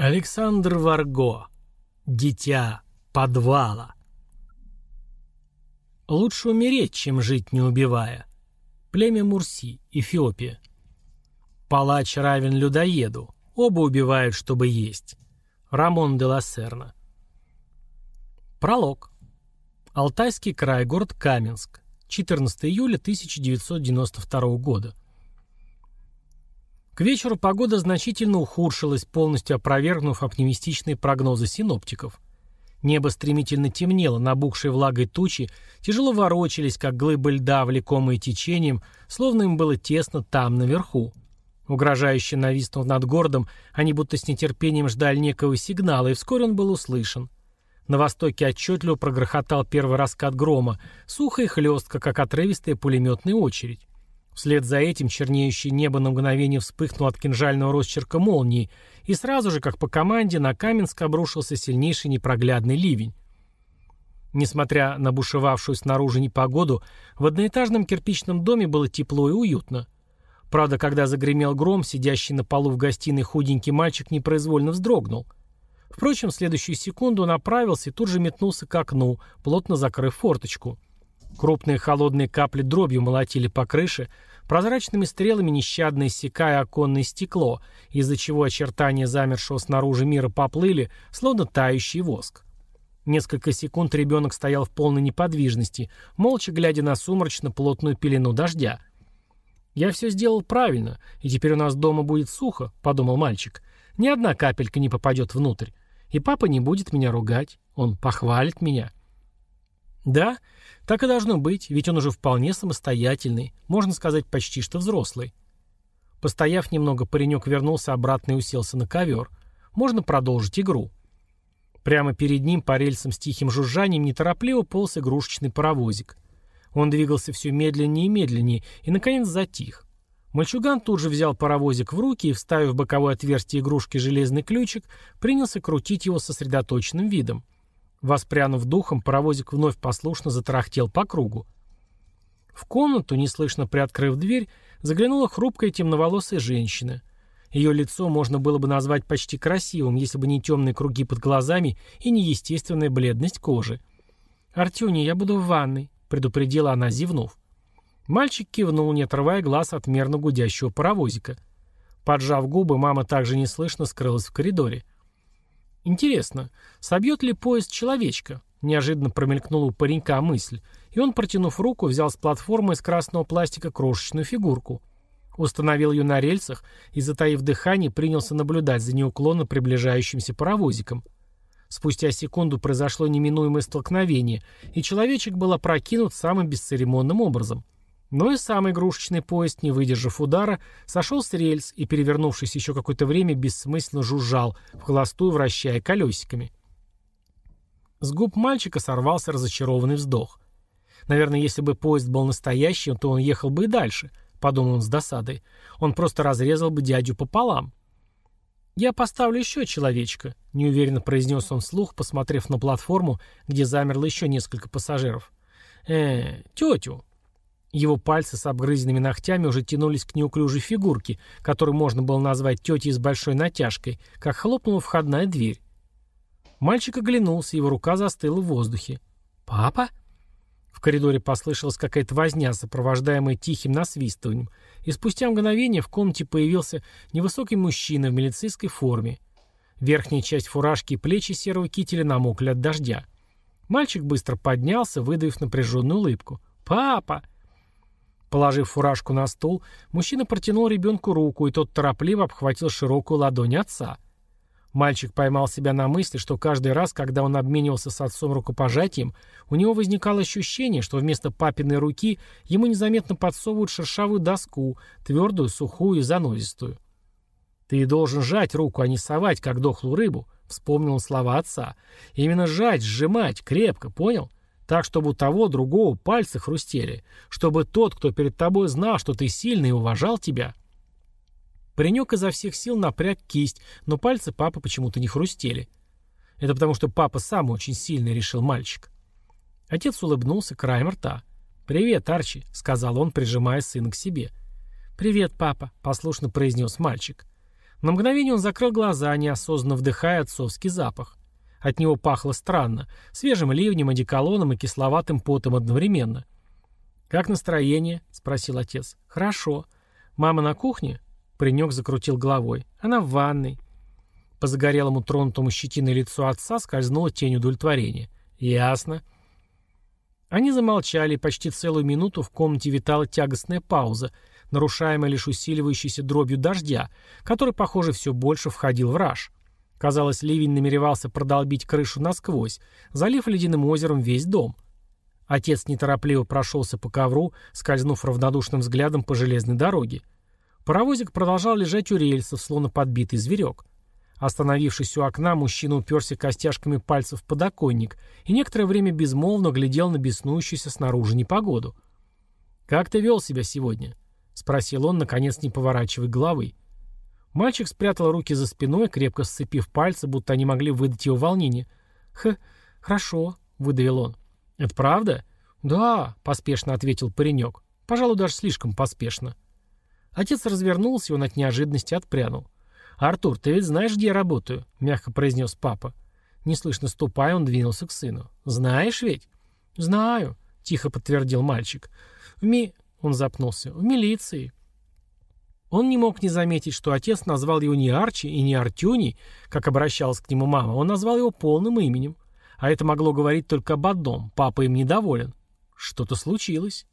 Александр Варго. Дитя подвала. Лучше умереть, чем жить не убивая. Племя Мурси, Эфиопия. Палач равен людоеду. Оба убивают, чтобы есть. Рамон де ла Серна. Пролог. Алтайский край, город Каменск. 14 июля 1992 года. К вечеру погода значительно ухудшилась, полностью опровергнув оптимистичные прогнозы синоптиков. Небо стремительно темнело, набухшие влагой тучи тяжело ворочались, как глыбы льда, влекомые течением, словно им было тесно там, наверху. Угрожающе нависнув над городом, они будто с нетерпением ждали некого сигнала, и вскоре он был услышан. На востоке отчетливо прогрохотал первый раскат грома, сухо и хлестко, как отрывистая пулеметная очередь. Вслед за этим чернеющее небо на мгновение вспыхнуло от кинжального росчерка молнии, и сразу же, как по команде, на Каменск обрушился сильнейший непроглядный ливень. Несмотря на бушевавшую снаружи непогоду, в одноэтажном кирпичном доме было тепло и уютно. Правда, когда загремел гром, сидящий на полу в гостиной худенький мальчик непроизвольно вздрогнул. Впрочем, в следующую секунду он оправился и тут же метнулся к окну, плотно закрыв форточку. Крупные холодные капли дробью молотили по крыше, прозрачными стрелами нещадно иссекая оконное стекло, из-за чего очертания замершего снаружи мира поплыли, словно тающий воск. Несколько секунд ребенок стоял в полной неподвижности, молча глядя на сумрачно-плотную пелену дождя. «Я все сделал правильно, и теперь у нас дома будет сухо», — подумал мальчик. «Ни одна капелька не попадет внутрь. И папа не будет меня ругать. Он похвалит меня». Да, так и должно быть, ведь он уже вполне самостоятельный, можно сказать, почти что взрослый. Постояв немного, паренек вернулся обратно и уселся на ковер. Можно продолжить игру. Прямо перед ним по рельсам с тихим жужжанием неторопливо полз игрушечный паровозик. Он двигался все медленнее и медленнее, и, наконец, затих. Мальчуган тут же взял паровозик в руки и, вставив в боковое отверстие игрушки железный ключик, принялся крутить его сосредоточенным видом. Воспрянув духом, паровозик вновь послушно затарахтел по кругу. В комнату, неслышно приоткрыв дверь, заглянула хрупкая темноволосая женщина. Ее лицо можно было бы назвать почти красивым, если бы не темные круги под глазами и неестественная бледность кожи. «Артюня, я буду в ванной», — предупредила она, зевнув. Мальчик кивнул, не отрывая глаз от мерно гудящего паровозика. Поджав губы, мама также неслышно скрылась в коридоре. Интересно, собьет ли поезд человечка? Неожиданно промелькнула у паренька мысль, и он, протянув руку, взял с платформы из красного пластика крошечную фигурку. Установил ее на рельсах и, затаив дыхание, принялся наблюдать за неуклонно приближающимся паровозиком. Спустя секунду произошло неминуемое столкновение, и человечек был опрокинут самым бесцеремонным образом – но и сам игрушечный поезд, не выдержав удара, сошел с рельс и, перевернувшись еще какое-то время, бессмысленно жужжал, в холостую вращая колесиками. С губ мальчика сорвался разочарованный вздох. Наверное, если бы поезд был настоящим, то он ехал бы и дальше, подумал он с досадой. Он просто разрезал бы дядю пополам. «Я поставлю еще человечка», — неуверенно произнес он вслух, посмотрев на платформу, где замерло еще несколько пассажиров. «Э, тетю», его пальцы с обгрызенными ногтями уже тянулись к неуклюжей фигурке, которую можно было назвать тетей с большой натяжкой, как хлопнула входная дверь. Мальчик оглянулся, его рука застыла в воздухе. «Папа?» В коридоре послышалась какая-то возня, сопровождаемая тихим насвистыванием, и спустя мгновение в комнате появился невысокий мужчина в милицейской форме. Верхняя часть фуражки и плечи серого кителя намокли от дождя. Мальчик быстро поднялся, выдавив напряженную улыбку. «Папа!» Положив фуражку на стол, мужчина протянул ребенку руку, и тот торопливо обхватил широкую ладонь отца. Мальчик поймал себя на мысли, что каждый раз, когда он обменивался с отцом рукопожатием, у него возникало ощущение, что вместо папиной руки ему незаметно подсовывают шершавую доску, твердую, сухую и занозистую. «Ты должен жать руку, а не совать, как дохлую рыбу», — вспомнил он слова отца. «Именно жать, сжимать, крепко, понял? Так, чтобы у того, другого пальцы хрустели. Чтобы тот, кто перед тобой знал, что ты сильный и уважал тебя. Паренек изо всех сил напряг кисть, но пальцы папы почему-то не хрустели. Это потому, что папа сам очень сильный, решил мальчик. Отец улыбнулся краем рта. «Привет, Арчи», — сказал он, прижимая сына к себе. «Привет, папа», — послушно произнес мальчик. На мгновение он закрыл глаза, неосознанно вдыхая отцовский запах. От него пахло странно, свежим ливнем, одеколоном и кисловатым потом одновременно. «Как настроение?» — спросил отец. «Хорошо. Мама на кухне?» Паренек закрутил головой. «Она в ванной». По загорелому тронутому щетиной лицу отца скользнула тень удовлетворения. «Ясно». Они замолчали, почти целую минуту в комнате витала тягостная пауза, нарушаемая лишь усиливающейся дробью дождя, который, похоже, все больше входил в раж. Казалось, ливень намеревался продолбить крышу насквозь, залив ледяным озером весь дом. Отец неторопливо прошелся по ковру, скользнув равнодушным взглядом по железной дороге. Паровозик продолжал лежать у рельсов, словно подбитый зверек. Остановившись у окна, мужчина уперся костяшками пальцев в подоконник и некоторое время безмолвно глядел на беснующуюся снаружи непогоду. «Как ты вел себя сегодня?» — спросил он, наконец не поворачивая головы. Мальчик спрятал руки за спиной, крепко сцепив пальцы, будто они могли выдать его волнение. «Х, хорошо», — выдавил он. «Это правда?» «Да», — поспешно ответил паренек. «Пожалуй, даже слишком поспешно». Отец развернулся, и он от неожиданности отпрянул. «Артур, ты ведь знаешь, где я работаю?» — мягко произнес папа. Неслышно ступая, он двинулся к сыну. «Знаешь ведь?» «Знаю», — тихо подтвердил мальчик. «В ми...» — он запнулся. «В милиции». Он не мог не заметить, что отец назвал его не Арчи и не Артюни, как обращалась к нему мама, он назвал его полным именем. А это могло говорить только об одном. Папа им недоволен. Что-то случилось.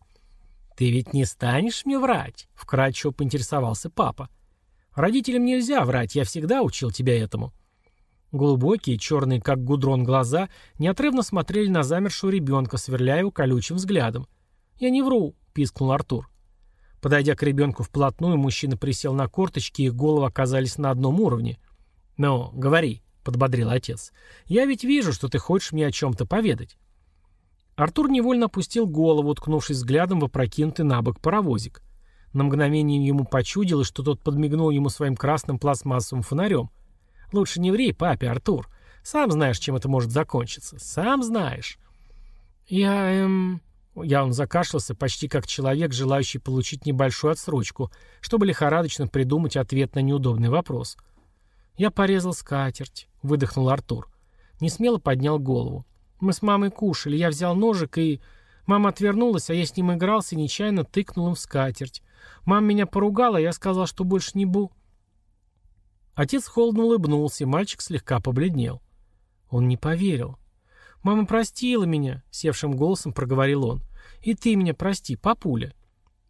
«Ты ведь не станешь мне врать?» — вкратчиво поинтересовался папа. «Родителям нельзя врать, я всегда учил тебя этому». Глубокие, черные, как гудрон, глаза неотрывно смотрели на замершего ребенка, сверляя его колючим взглядом. «Я не вру», — пискнул Артур. Подойдя к ребенку вплотную, мужчина присел на корточки, и их головы оказались на одном уровне. «Ну, говори», — подбодрил отец. «Я ведь вижу, что ты хочешь мне о чем-то поведать». Артур невольно опустил голову, уткнувшись взглядом в опрокинутый на бок паровозик. На мгновение ему почудилось, что тот подмигнул ему своим красным пластмассовым фонарем. «Лучше не ври, папе, Артур. Сам знаешь, чем это может закончиться. Сам знаешь». «Я, эм...» Я он закашлялся почти как человек, желающий получить небольшую отсрочку, чтобы лихорадочно придумать ответ на неудобный вопрос. «Я порезал скатерть», — выдохнул Артур. Несмело поднял голову. «Мы с мамой кушали, я взял ножик и...» Мама отвернулась, а я с ним игрался и нечаянно тыкнул им в скатерть. Мама меня поругала, я сказал, что больше не бу... Отец холодно улыбнулся, и мальчик слегка побледнел. Он не поверил. «Мама простила меня», — севшим голосом проговорил он. «И ты меня прости, папуля».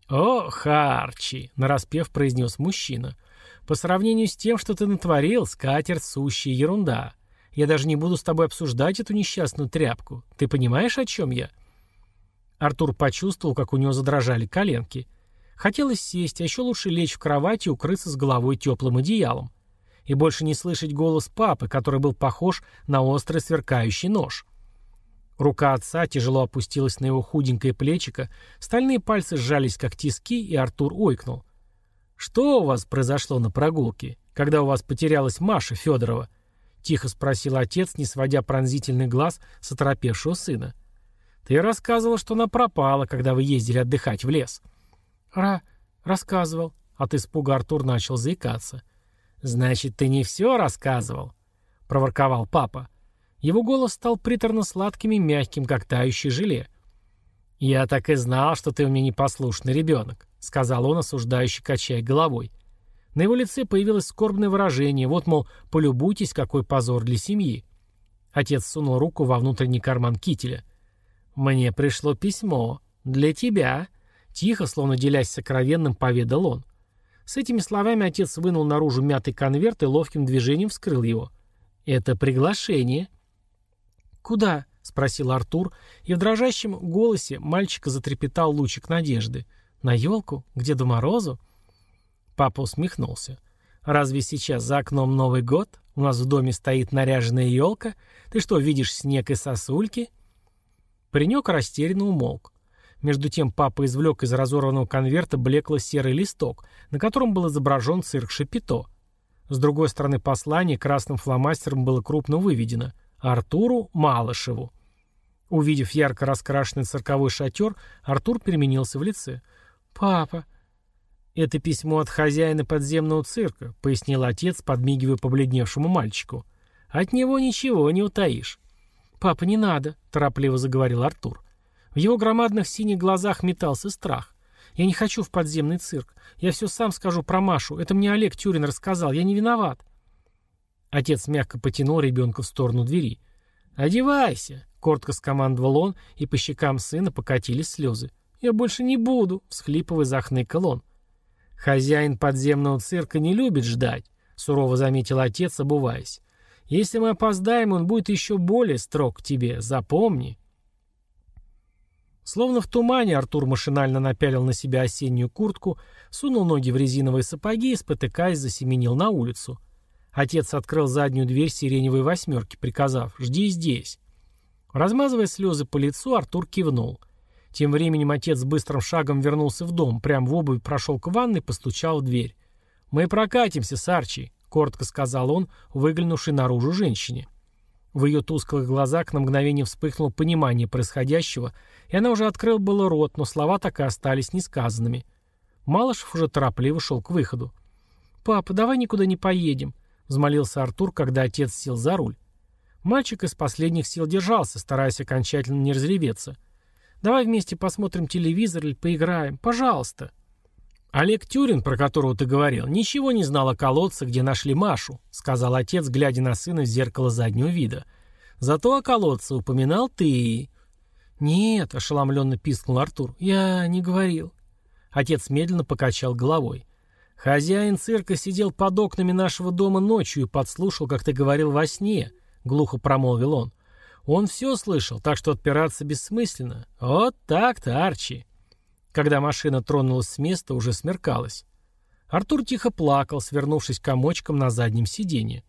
«О, Харчи!» — нараспев произнес мужчина. «По сравнению с тем, что ты натворил, скатерть сущая ерунда. Я даже не буду с тобой обсуждать эту несчастную тряпку. Ты понимаешь, о чем я?» Артур почувствовал, как у него задрожали коленки. Хотелось сесть, а еще лучше лечь в кровати и укрыться с головой теплым одеялом. И больше не слышать голос папы, который был похож на острый сверкающий нож. Рука отца тяжело опустилась на его худенькое плечико, стальные пальцы сжались, как тиски, и Артур ойкнул. «Что у вас произошло на прогулке, когда у вас потерялась Маша Федорова?» — тихо спросил отец, не сводя пронзительный глаз с оторопевшего сына. «Ты рассказывал, что она пропала, когда вы ездили отдыхать в лес». «Ра... рассказывал». От испуга Артур начал заикаться. «Значит, ты не все рассказывал?» — проворковал папа. Его голос стал приторно-сладким и мягким, как тающее желе. «Я так и знал, что ты у меня непослушный ребенок», — сказал он, осуждающий, качая головой. На его лице появилось скорбное выражение, вот, мол, полюбуйтесь, какой позор для семьи. Отец сунул руку во внутренний карман кителя. «Мне пришло письмо. Для тебя», — тихо, словно делясь сокровенным, поведал он. С этими словами отец вынул наружу мятый конверт и ловким движением вскрыл его. «Это приглашение», «Куда?» — спросил Артур, и в дрожащем голосе мальчика затрепетал лучик надежды. «На елку? К Деду Морозу?» Папа усмехнулся. «Разве сейчас за окном Новый год? У нас в доме стоит наряженная елка? Ты что, видишь снег и сосульки?» Паренек растерянно умолк. Между тем папа извлек из разорванного конверта блекло-серый листок, на котором был изображен цирк Шапито. С другой стороны послания красным фломастером было крупно выведено — Артуру Малышеву. Увидев ярко раскрашенный цирковой шатер, Артур переменился в лице. «Папа, «Это письмо от хозяина подземного цирка», — пояснил отец, подмигивая побледневшему мальчику. «От него ничего не утаишь». «Папа, не надо», — торопливо заговорил Артур. В его громадных синих глазах метался страх. «Я не хочу в подземный цирк. Я все сам скажу про Машу. Это мне Олег Тюрин рассказал. Я не виноват». Отец мягко потянул ребенка в сторону двери. «Одевайся», — коротко скомандовал он, и по щекам сына покатились слезы. «Я больше не буду», — всхлипывая захныкал он. «Хозяин подземного цирка не любит ждать», — сурово заметил отец, обуваясь. «Если мы опоздаем, он будет еще более строг к тебе, запомни». Словно в тумане Артур машинально напялил на себя осеннюю куртку, сунул ноги в резиновые сапоги и, спотыкаясь, засеменил на улицу. Отец открыл заднюю дверь сиреневой восьмерки, приказав «Жди здесь». Размазывая слезы по лицу, Артур кивнул — тем временем отец быстрым шагом вернулся в дом, прям в обувь прошел к ванной, постучал в дверь. «Мы прокатимся с Арчи», — коротко сказал он, выглянувший наружу женщине. В ее тусклых глазах на мгновение вспыхнуло понимание происходящего, и она уже открыла было рот, но слова так и остались несказанными. Малышев уже торопливо шел к выходу. «Папа, давай никуда не поедем», — взмолился Артур, когда отец сел за руль. Мальчик из последних сил держался, стараясь окончательно не разреветься. Давай вместе посмотрим телевизор или поиграем. Пожалуйста». «Олег Тюрин, про которого ты говорил, ничего не знал о колодце, где нашли Машу», сказал отец, глядя на сына в зеркало заднего вида. «Зато о колодце упоминал ты». «Нет», — ошеломленно пискнул Артур, — «я не говорил». Отец медленно покачал головой. «Хозяин цирка сидел под окнами нашего дома ночью и подслушал, как ты говорил во сне», — глухо промолвил он. Он все слышал, так что отпираться бессмысленно. Вот так-то, Арчи. Когда машина тронулась с места, уже смеркалось. Артур тихо плакал, свернувшись комочком на заднем сиденье.